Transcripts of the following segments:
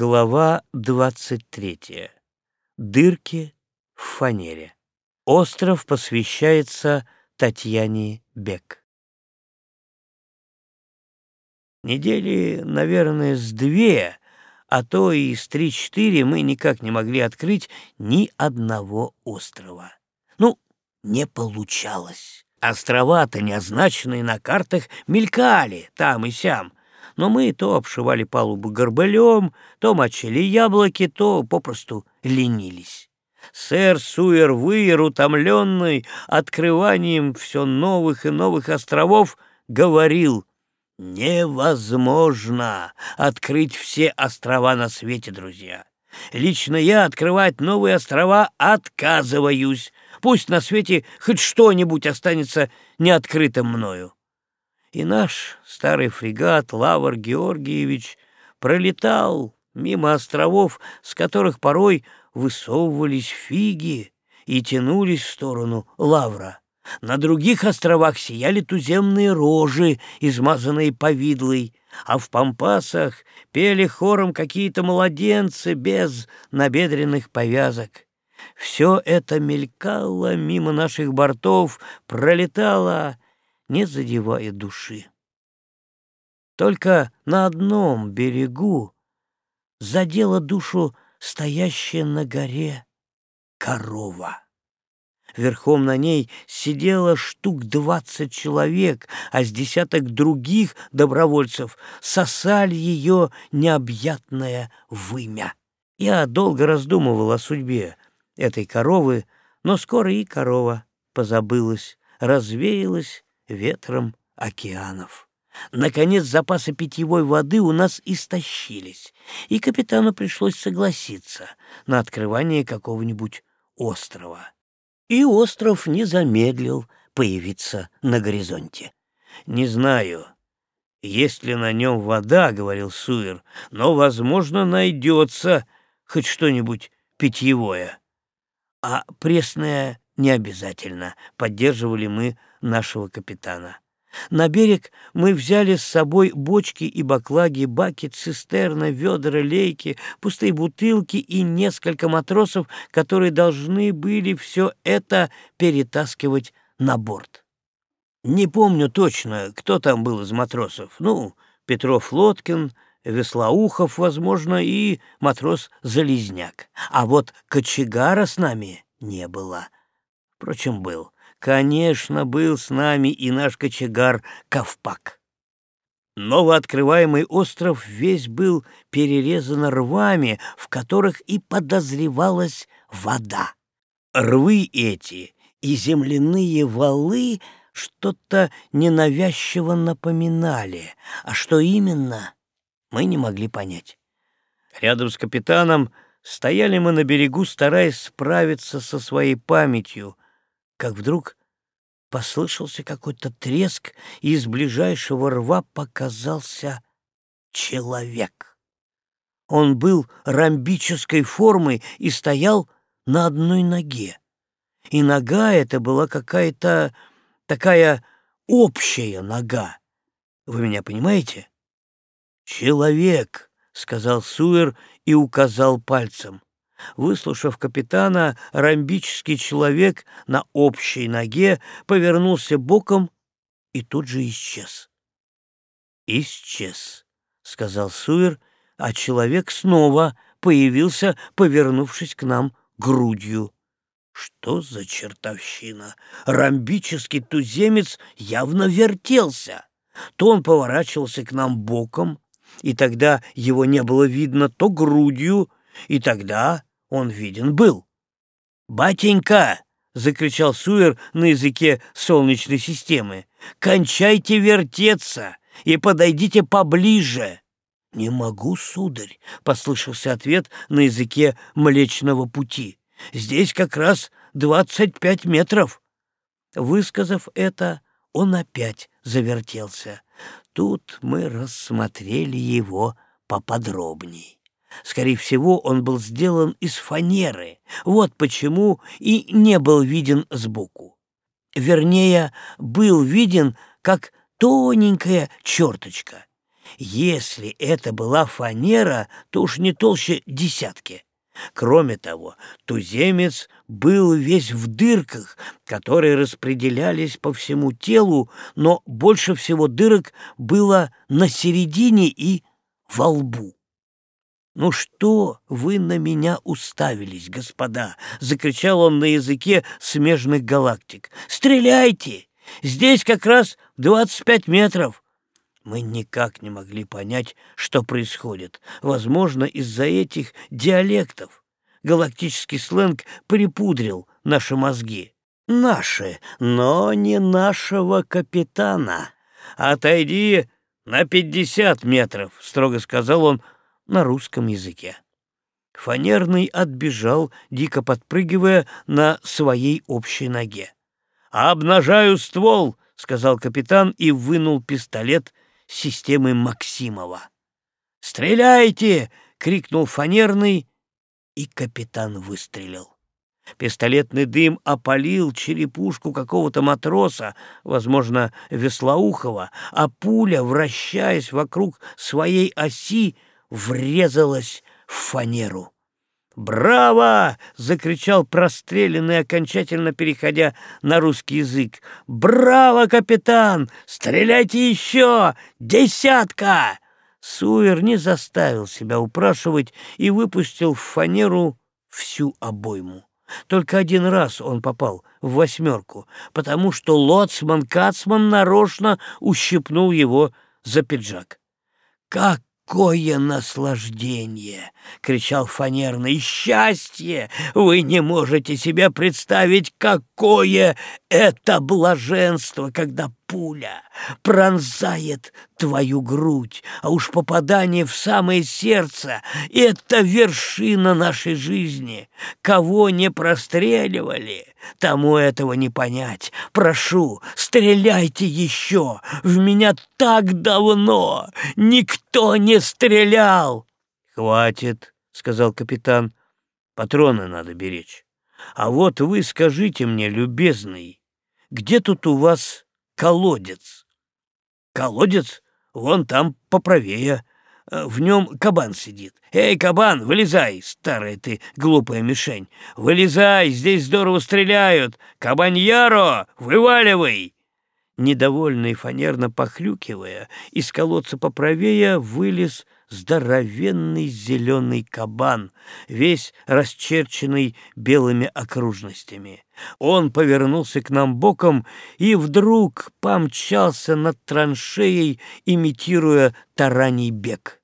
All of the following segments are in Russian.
Глава 23. Дырки в фанере. Остров посвящается Татьяне Бек. Недели, наверное, с две, а то и с три-четыре мы никак не могли открыть ни одного острова. Ну, не получалось. Острова-то, не означенные на картах, мелькали там и сям, но мы то обшивали палубу горбылем, то мочили яблоки, то попросту ленились. Сэр Суэр-Выер, утомленный открыванием все новых и новых островов, говорил, «Невозможно открыть все острова на свете, друзья. Лично я открывать новые острова отказываюсь. Пусть на свете хоть что-нибудь останется неоткрытым мною и наш старый фрегат Лавр Георгиевич пролетал мимо островов, с которых порой высовывались фиги и тянулись в сторону Лавра. На других островах сияли туземные рожи, измазанные повидлой, а в пампасах пели хором какие-то младенцы без набедренных повязок. Все это мелькало мимо наших бортов, пролетало не задевая души. Только на одном берегу задела душу стоящая на горе корова. Верхом на ней сидело штук двадцать человек, а с десяток других добровольцев сосали ее необъятное вымя. Я долго раздумывал о судьбе этой коровы, но скоро и корова позабылась, развеялась ветром океанов. Наконец запасы питьевой воды у нас истощились, и капитану пришлось согласиться на открывание какого-нибудь острова. И остров не замедлил появиться на горизонте. «Не знаю, есть ли на нем вода, — говорил Суэр, — но, возможно, найдется хоть что-нибудь питьевое. А пресное не обязательно, — поддерживали мы нашего капитана. На берег мы взяли с собой бочки и баклаги, баки, цистерны, ведра, лейки, пустые бутылки и несколько матросов, которые должны были все это перетаскивать на борт. Не помню точно, кто там был из матросов. Ну, Петров Лоткин, Веслоухов, возможно, и матрос Залезняк. А вот кочегара с нами не было. Впрочем, был. Конечно, был с нами и наш кочегар Ковпак. Новооткрываемый остров весь был перерезан рвами, в которых и подозревалась вода. Рвы эти и земляные валы что-то ненавязчиво напоминали, а что именно, мы не могли понять. Рядом с капитаном стояли мы на берегу, стараясь справиться со своей памятью, как вдруг послышался какой-то треск, и из ближайшего рва показался человек. Он был ромбической формы и стоял на одной ноге. И нога эта была какая-то такая общая нога. Вы меня понимаете? «Человек», — сказал Суэр и указал пальцем. Выслушав капитана, ромбический человек на общей ноге повернулся боком и тут же исчез. «Исчез», — сказал Суэр, а человек снова появился, повернувшись к нам грудью. Что за чертовщина? Ромбический туземец явно вертелся. То он поворачивался к нам боком, и тогда его не было видно, то грудью, и тогда он виден был. «Батенька!» — закричал Суэр на языке Солнечной системы. «Кончайте вертеться и подойдите поближе!» «Не могу, сударь!» — послышался ответ на языке Млечного Пути. «Здесь как раз двадцать пять метров!» Высказав это, он опять завертелся. Тут мы рассмотрели его поподробней. Скорее всего, он был сделан из фанеры. Вот почему и не был виден сбоку. Вернее, был виден как тоненькая черточка. Если это была фанера, то уж не толще десятки. Кроме того, туземец был весь в дырках, которые распределялись по всему телу, но больше всего дырок было на середине и во лбу. «Ну что вы на меня уставились, господа?» — закричал он на языке смежных галактик. «Стреляйте! Здесь как раз двадцать пять метров!» Мы никак не могли понять, что происходит. Возможно, из-за этих диалектов. Галактический сленг припудрил наши мозги. Наши, но не нашего капитана. «Отойди на пятьдесят метров», — строго сказал он на русском языке. Фанерный отбежал, дико подпрыгивая на своей общей ноге. «Обнажаю ствол!» — сказал капитан и вынул пистолет системы Максимова. «Стреляйте!» — крикнул фанерный, и капитан выстрелил. Пистолетный дым опалил черепушку какого-то матроса, возможно, Веслоухова, а пуля, вращаясь вокруг своей оси, врезалась в фанеру. «Браво!» — закричал простреленный, окончательно переходя на русский язык. «Браво, капитан! Стреляйте еще! Десятка!» Суэр не заставил себя упрашивать и выпустил в фанеру всю обойму. Только один раз он попал в восьмерку, потому что лоцман Кацман нарочно ущипнул его за пиджак. Как какое наслаждение!» — кричал фанерный. «Счастье! Вы не можете себе представить, какое это блаженство, когда пуля пронзает твою грудь, а уж попадание в самое сердце — это вершина нашей жизни. Кого не простреливали, тому этого не понять. Прошу, стреляйте еще, в меня так давно никто не стрелял. «Хватит», — сказал капитан, — «патроны надо беречь. А вот вы скажите мне, любезный, где тут у вас колодец. Колодец вон там поправее. Э, в нем кабан сидит. «Эй, кабан, вылезай, старая ты глупая мишень! Вылезай, здесь здорово стреляют! Кабаньяро, вываливай!» Недовольный фанерно похрюкивая, из колодца поправее вылез здоровенный зеленый кабан, весь расчерченный белыми окружностями. Он повернулся к нам боком и вдруг помчался над траншеей, имитируя тараний бег.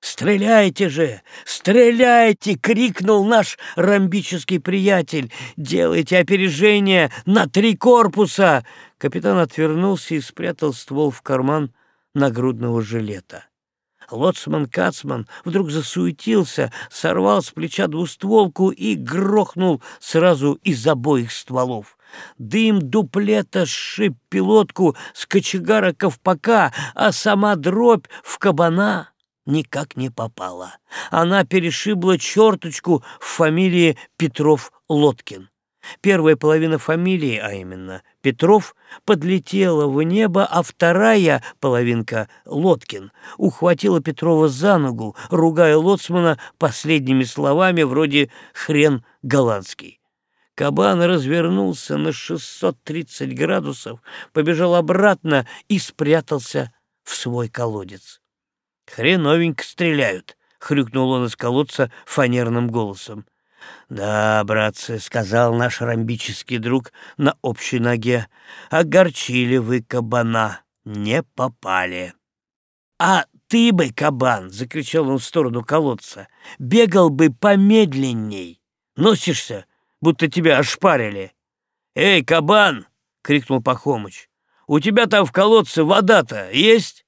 «Стреляйте же! Стреляйте!» — крикнул наш ромбический приятель. «Делайте опережение на три корпуса!» Капитан отвернулся и спрятал ствол в карман нагрудного жилета. Лоцман Кацман вдруг засуетился, сорвал с плеча двустволку и грохнул сразу из обоих стволов. Дым дуплета сшиб пилотку с кочегара ковпака, а сама дробь в кабана никак не попала. Она перешибла черточку в фамилии Петров-Лоткин. Первая половина фамилии, а именно Петров, подлетела в небо, а вторая половинка, Лоткин, ухватила Петрова за ногу, ругая лоцмана последними словами вроде «хрен голландский». Кабан развернулся на 630 градусов, побежал обратно и спрятался в свой колодец. «Хреновенько стреляют», — хрюкнул он из колодца фанерным голосом. «Да, братцы», — сказал наш ромбический друг на общей ноге, — «огорчили вы кабана, не попали». «А ты бы, кабан!» — закричал он в сторону колодца. «Бегал бы помедленней! Носишься, будто тебя ошпарили!» «Эй, кабан!» — крикнул Пахомыч. «У тебя там в колодце вода-то есть?»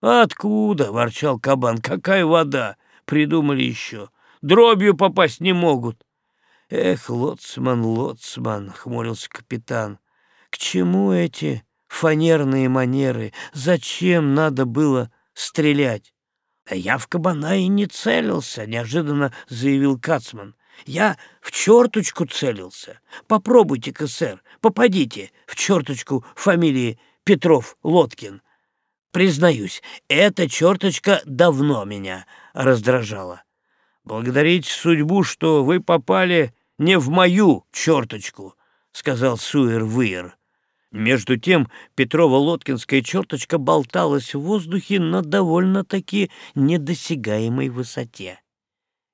«Откуда?» — ворчал кабан. «Какая вода? Придумали еще. Дробью попасть не могут». «Эх, лоцман, лоцман!» — хмурился капитан. «К чему эти фанерные манеры? Зачем надо было стрелять?» «А я в кабана и не целился», — неожиданно заявил Кацман. «Я в черточку целился. Попробуйте-ка, сэр, попадите в черточку фамилии Петров-Лоткин. Признаюсь, эта черточка давно меня раздражала. Благодарите судьбу, что вы попали не в мою черточку, — сказал Суэр-Выер. Между тем Петрова-Лоткинская черточка болталась в воздухе на довольно-таки недосягаемой высоте.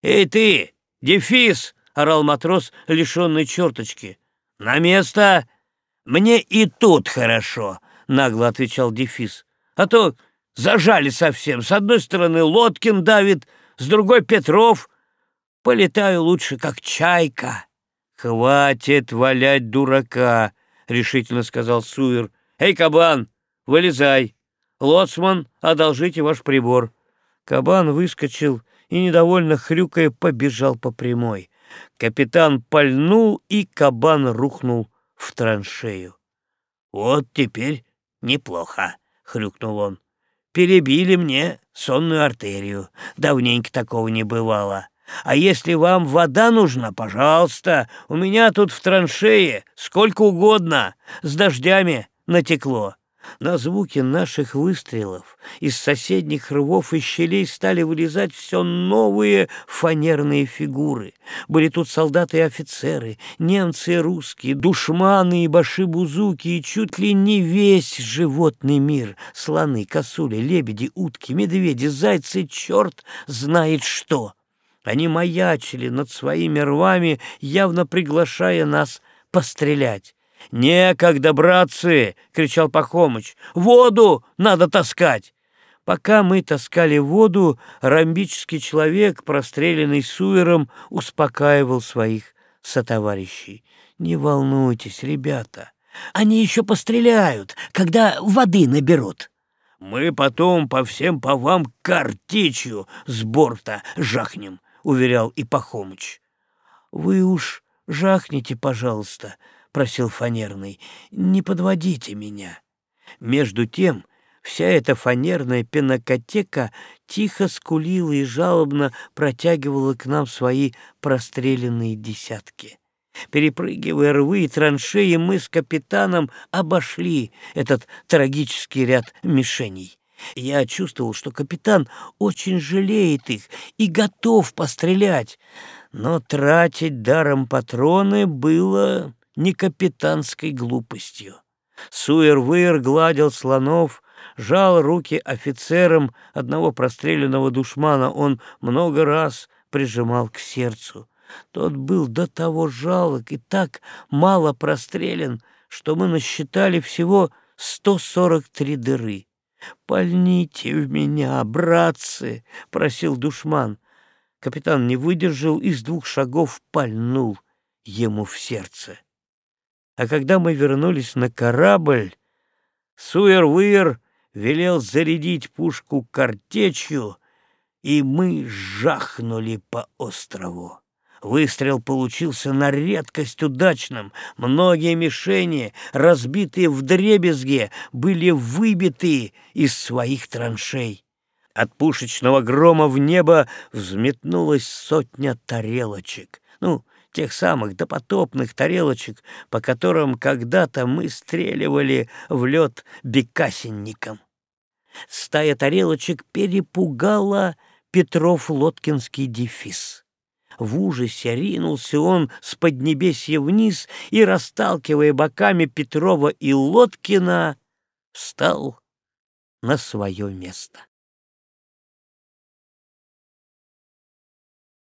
«Эй ты, дефис!» — орал матрос, лишенный черточки. «На место!» «Мне и тут хорошо», — нагло отвечал дефис. «А то зажали совсем. С одной стороны Лоткин давит, с другой Петров. Полетаю лучше, как чайка». «Хватит валять дурака», — решительно сказал Суир. «Эй, кабан, вылезай! Лоцман, одолжите ваш прибор». Кабан выскочил и, недовольно хрюкая, побежал по прямой. Капитан пальнул, и кабан рухнул в траншею. «Вот теперь неплохо», — хрюкнул он. «Перебили мне сонную артерию. Давненько такого не бывало. А если вам вода нужна, пожалуйста, у меня тут в траншее сколько угодно, с дождями натекло. На звуки наших выстрелов из соседних рвов и щелей стали вылезать все новые фанерные фигуры. Были тут солдаты и офицеры, немцы и русские, душманы и башибузуки, и чуть ли не весь животный мир. Слоны, косули, лебеди, утки, медведи, зайцы, черт знает что. Они маячили над своими рвами, явно приглашая нас пострелять. «Некогда, братцы!» — кричал Пахомыч. «Воду надо таскать!» Пока мы таскали воду, ромбический человек, простреленный суером, успокаивал своих сотоварищей. «Не волнуйтесь, ребята, они еще постреляют, когда воды наберут». «Мы потом по всем повам картечью с борта жахнем», уверял и Пахомыч. «Вы уж жахните, пожалуйста», — просил Фанерный, — «не подводите меня». Между тем вся эта фанерная пенокотека тихо скулила и жалобно протягивала к нам свои простреленные десятки. Перепрыгивая рвы и траншеи, мы с капитаном обошли этот трагический ряд мишеней. Я чувствовал, что капитан очень жалеет их и готов пострелять, но тратить даром патроны было не капитанской глупостью. Суэр-выер гладил слонов, жал руки офицерам одного простреленного душмана он много раз прижимал к сердцу. Тот был до того жалок и так мало прострелен, что мы насчитали всего 143 дыры. «Пальните в меня, братцы!» — просил душман. Капитан не выдержал и с двух шагов пальнул ему в сердце. А когда мы вернулись на корабль, Суэр-Выер велел зарядить пушку картечью, и мы жахнули по острову. Выстрел получился на редкость удачным. Многие мишени, разбитые в дребезге, были выбиты из своих траншей. От пушечного грома в небо взметнулась сотня тарелочек. Ну, тех самых допотопных тарелочек, по которым когда-то мы стреливали в лед бекасенником. Стая тарелочек перепугала Петров-Лоткинский дефис. В ужасе ринулся он с поднебесья вниз и, расталкивая боками Петрова и Лоткина, встал на свое место.